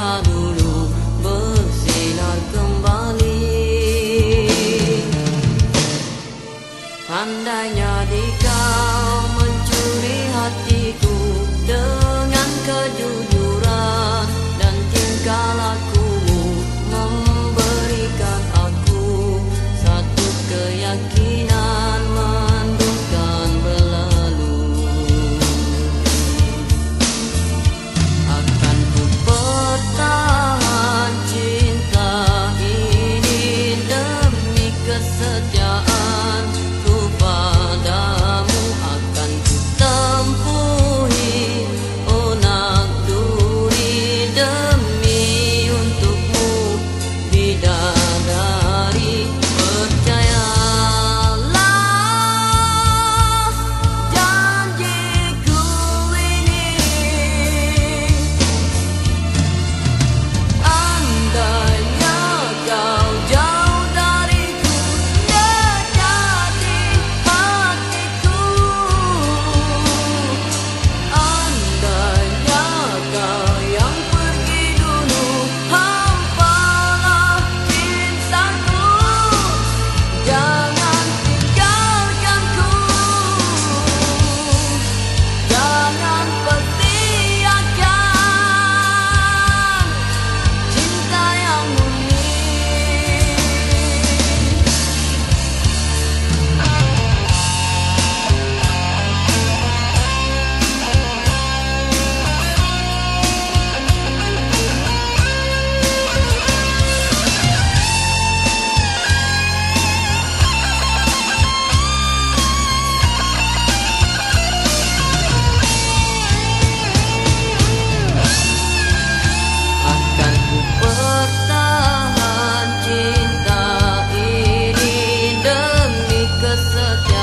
啊嘟 the circle.